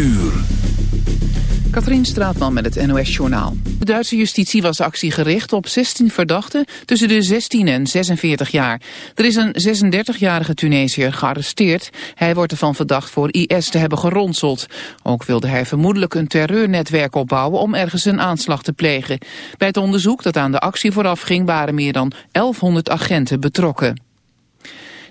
uur. Katrien Straatman met het NOS-journaal. De Duitse justitie was actie gericht op 16 verdachten tussen de 16 en 46 jaar. Er is een 36-jarige Tunesiër gearresteerd. Hij wordt ervan verdacht voor IS te hebben geronseld. Ook wilde hij vermoedelijk een terreurnetwerk opbouwen om ergens een aanslag te plegen. Bij het onderzoek dat aan de actie vooraf ging waren meer dan 1100 agenten betrokken.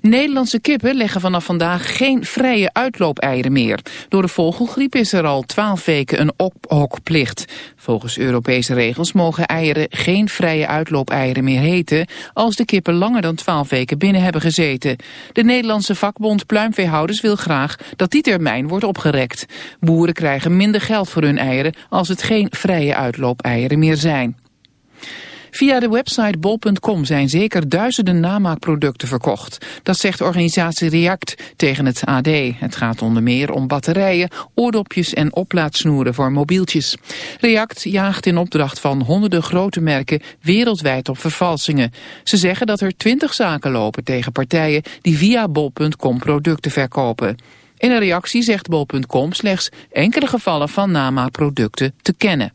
Nederlandse kippen leggen vanaf vandaag geen vrije uitloopeieren meer. Door de vogelgriep is er al twaalf weken een ophokplicht. Volgens Europese regels mogen eieren geen vrije uitloopeieren meer heten... als de kippen langer dan twaalf weken binnen hebben gezeten. De Nederlandse vakbond Pluimveehouders wil graag dat die termijn wordt opgerekt. Boeren krijgen minder geld voor hun eieren als het geen vrije uitloopeieren meer zijn. Via de website bol.com zijn zeker duizenden namaakproducten verkocht. Dat zegt organisatie React tegen het AD. Het gaat onder meer om batterijen, oordopjes en oplaadsnoeren voor mobieltjes. React jaagt in opdracht van honderden grote merken wereldwijd op vervalsingen. Ze zeggen dat er twintig zaken lopen tegen partijen die via bol.com producten verkopen. In een reactie zegt bol.com slechts enkele gevallen van namaakproducten te kennen.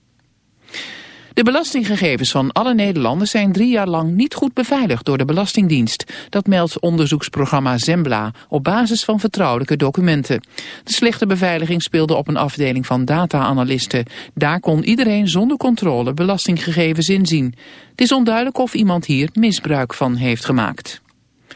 De belastinggegevens van alle Nederlanders zijn drie jaar lang niet goed beveiligd door de Belastingdienst. Dat meldt onderzoeksprogramma Zembla op basis van vertrouwelijke documenten. De slechte beveiliging speelde op een afdeling van data-analysten. Daar kon iedereen zonder controle belastinggegevens inzien. Het is onduidelijk of iemand hier misbruik van heeft gemaakt.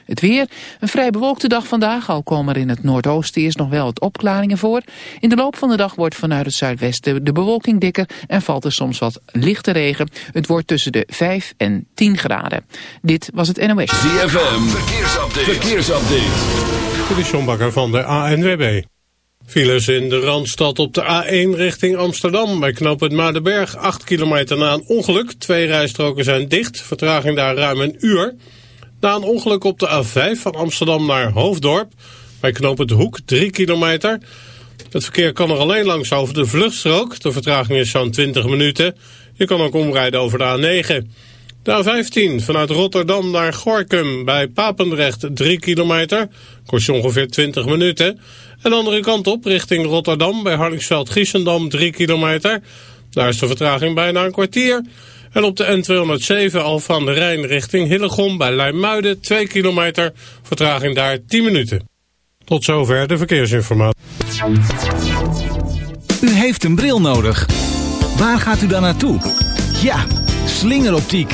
Het weer, een vrij bewolkte dag vandaag, al komen er in het noordoosten eerst nog wel wat opklaringen voor. In de loop van de dag wordt vanuit het zuidwesten de bewolking dikker en valt er soms wat lichte regen. Het wordt tussen de 5 en 10 graden. Dit was het NOS. ZFM, verkeersupdate. verkeersupdate. Dit is John Bakker van de ANWB. Files in de Randstad op de A1 richting Amsterdam. Bij knooppunt Maardenberg, 8 kilometer na een ongeluk. Twee rijstroken zijn dicht, vertraging daar ruim een uur... Na een ongeluk op de A5 van Amsterdam naar Hoofddorp, bij knooppunt Hoek, 3 kilometer. Het verkeer kan er alleen langs over de vluchtstrook. De vertraging is zo'n 20 minuten. Je kan ook omrijden over de A9. De A15 vanuit Rotterdam naar Gorkum bij Papendrecht 3 kilometer. Kost je ongeveer 20 minuten. En de andere kant op richting Rotterdam bij Hardingsveld-Giessendam 3 kilometer. Daar is de vertraging bijna een kwartier. En op de N207 al van de Rijn richting Hillegom bij Leimuiden 2 kilometer. Vertraging daar 10 minuten. Tot zover de verkeersinformatie. U heeft een bril nodig. Waar gaat u dan naartoe? Ja, slingeroptiek.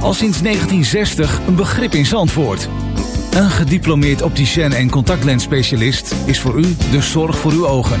Al sinds 1960 een begrip in Zandvoort. Een gediplomeerd opticien en contactlensspecialist is voor u de zorg voor uw ogen.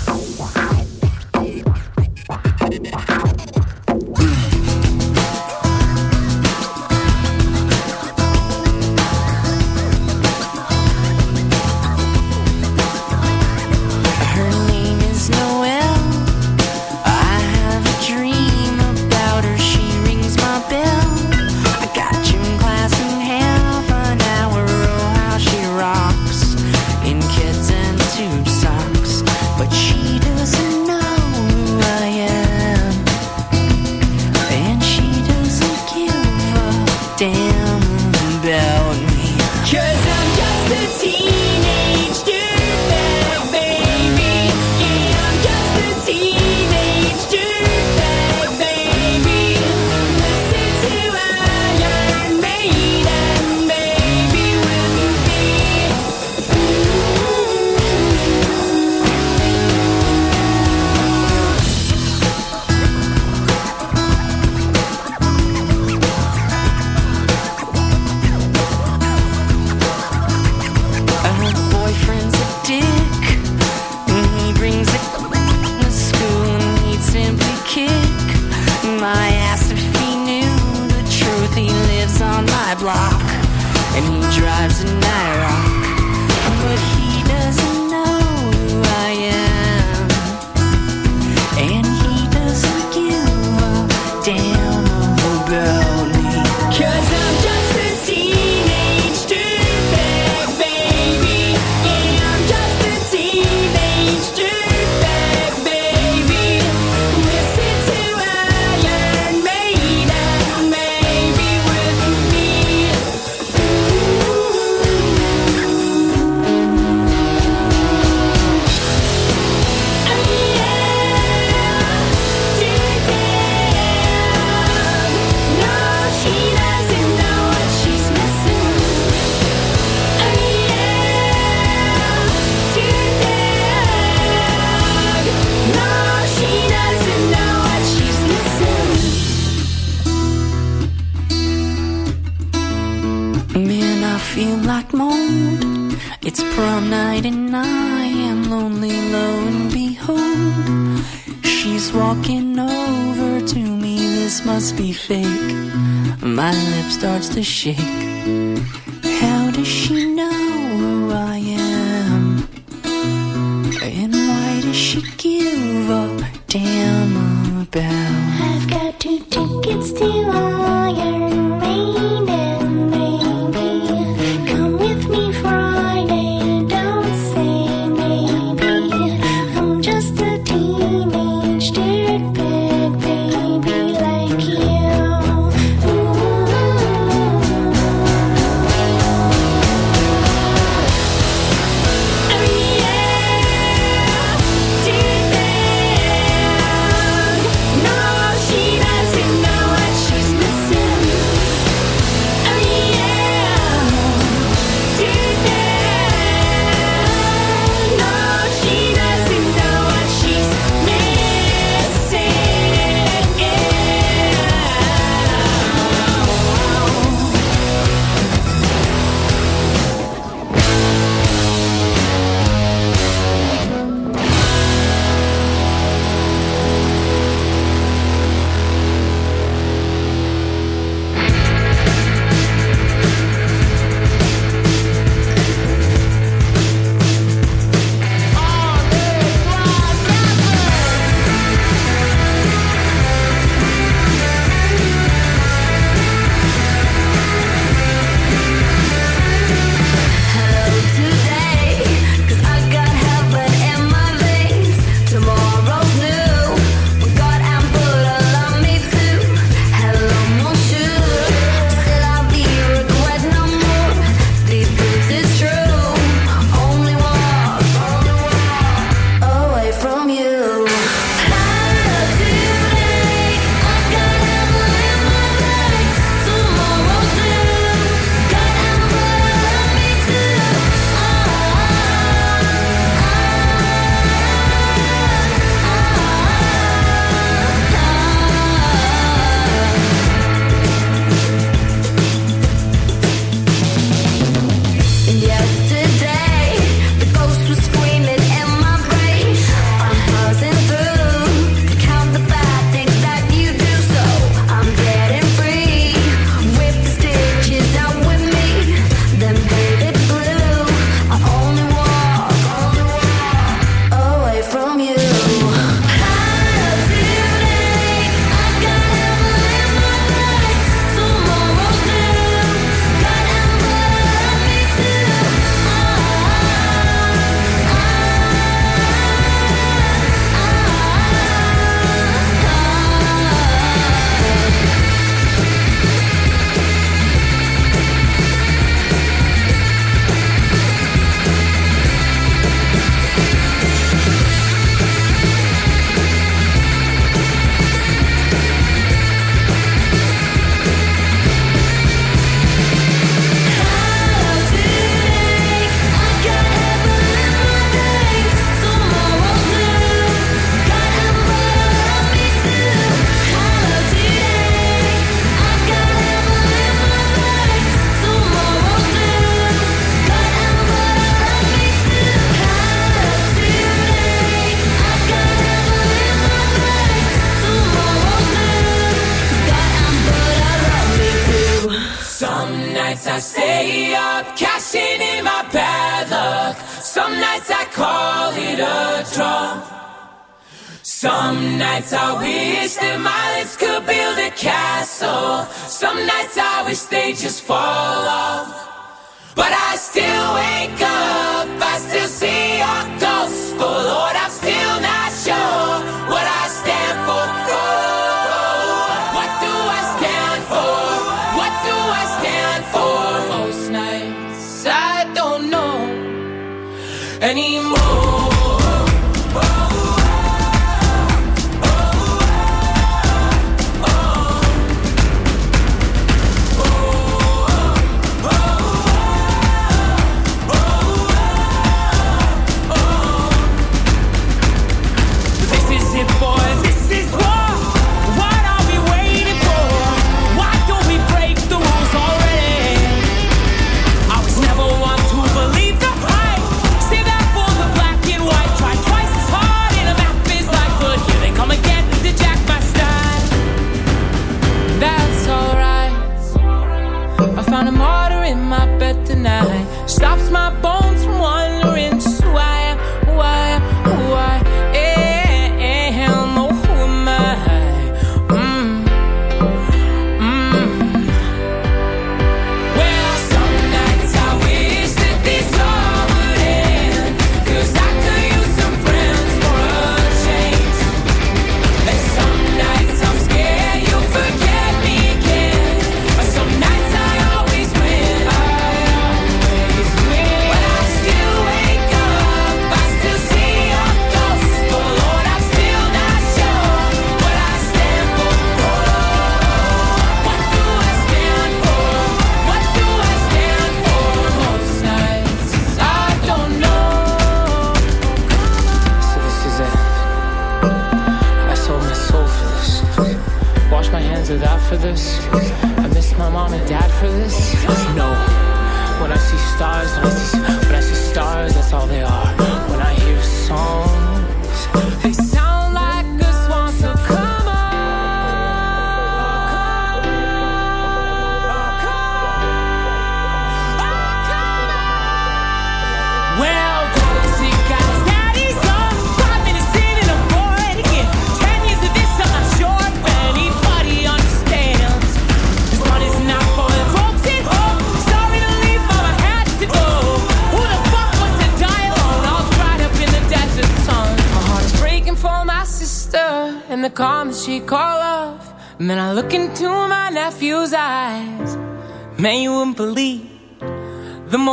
anymore.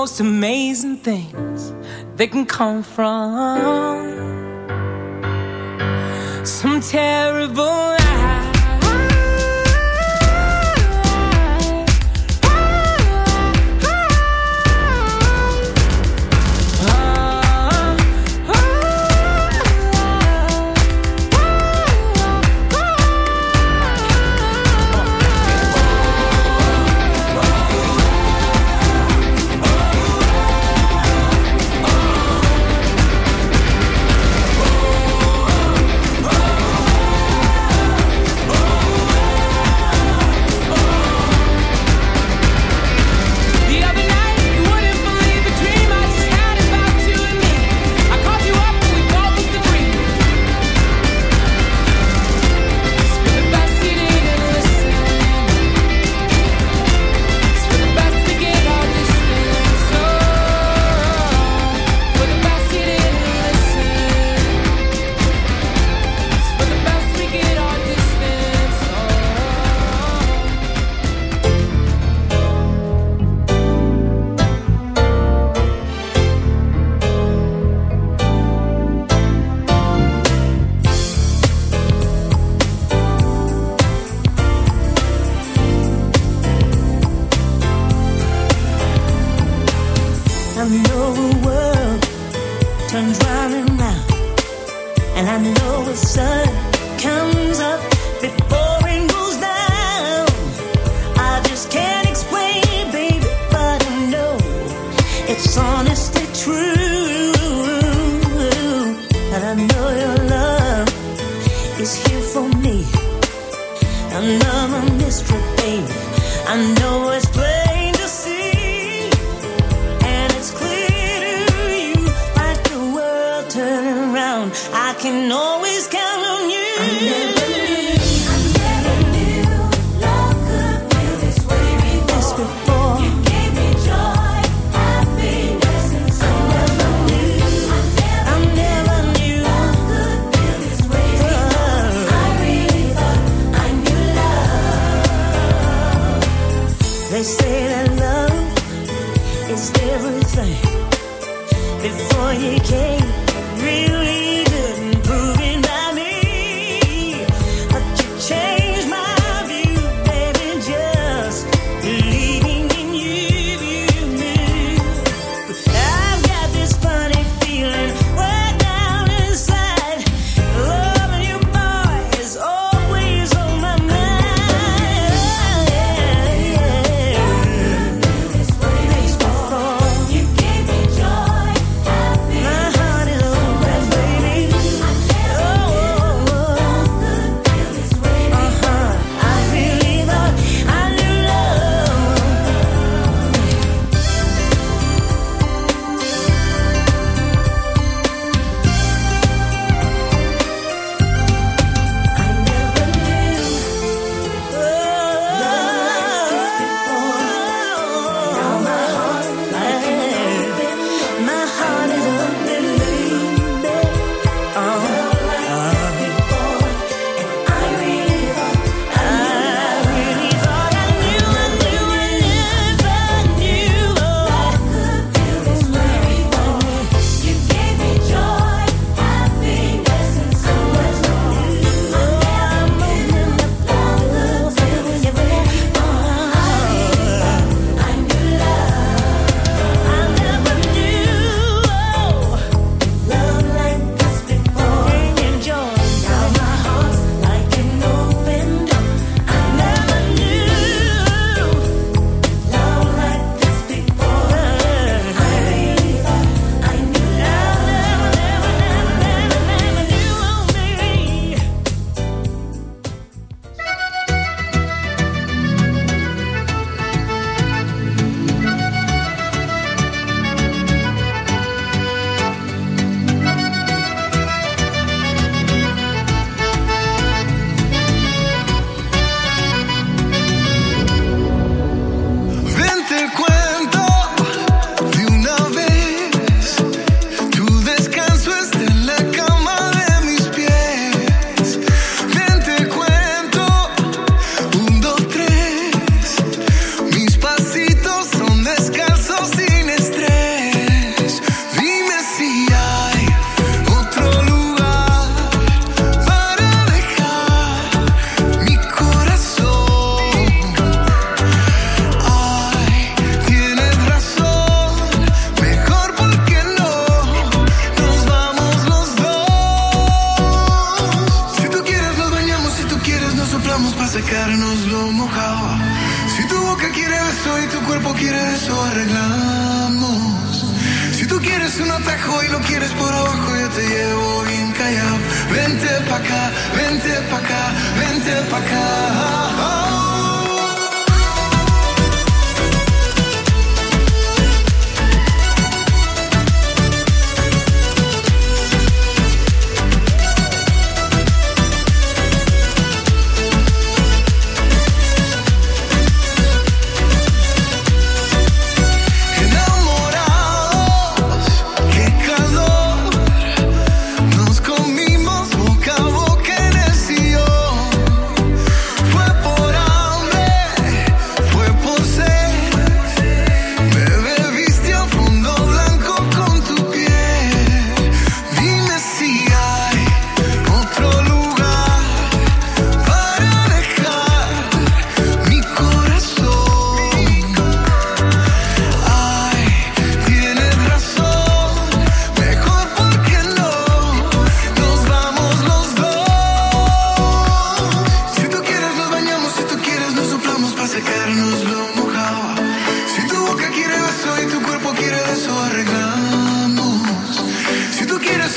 most amazing things that can come from. Some terrible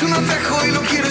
quieres un atajo y lo quieres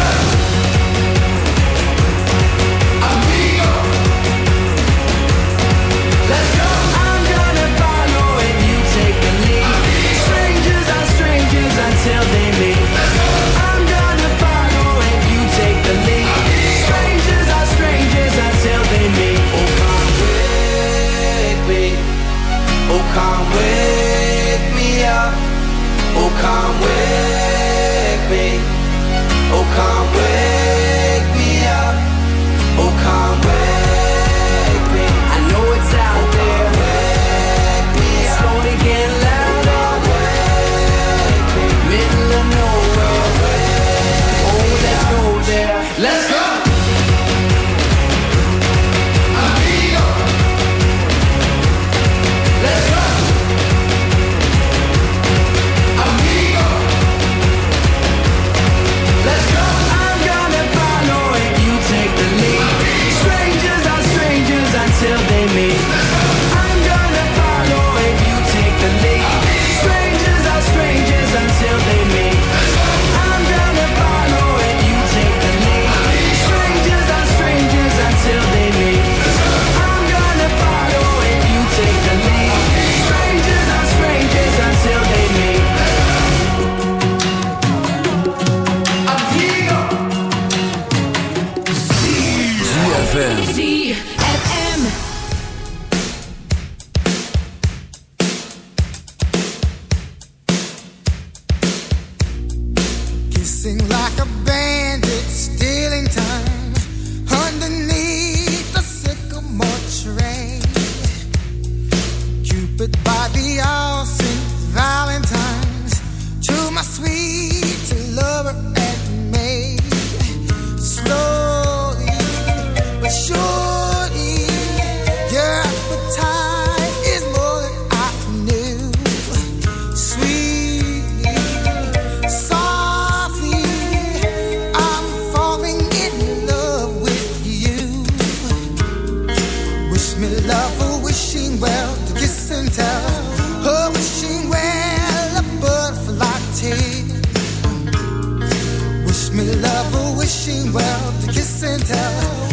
wishing well to kiss and tell.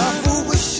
Wish me love,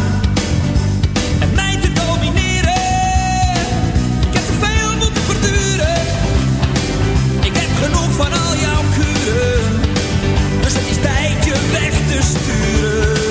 sturen.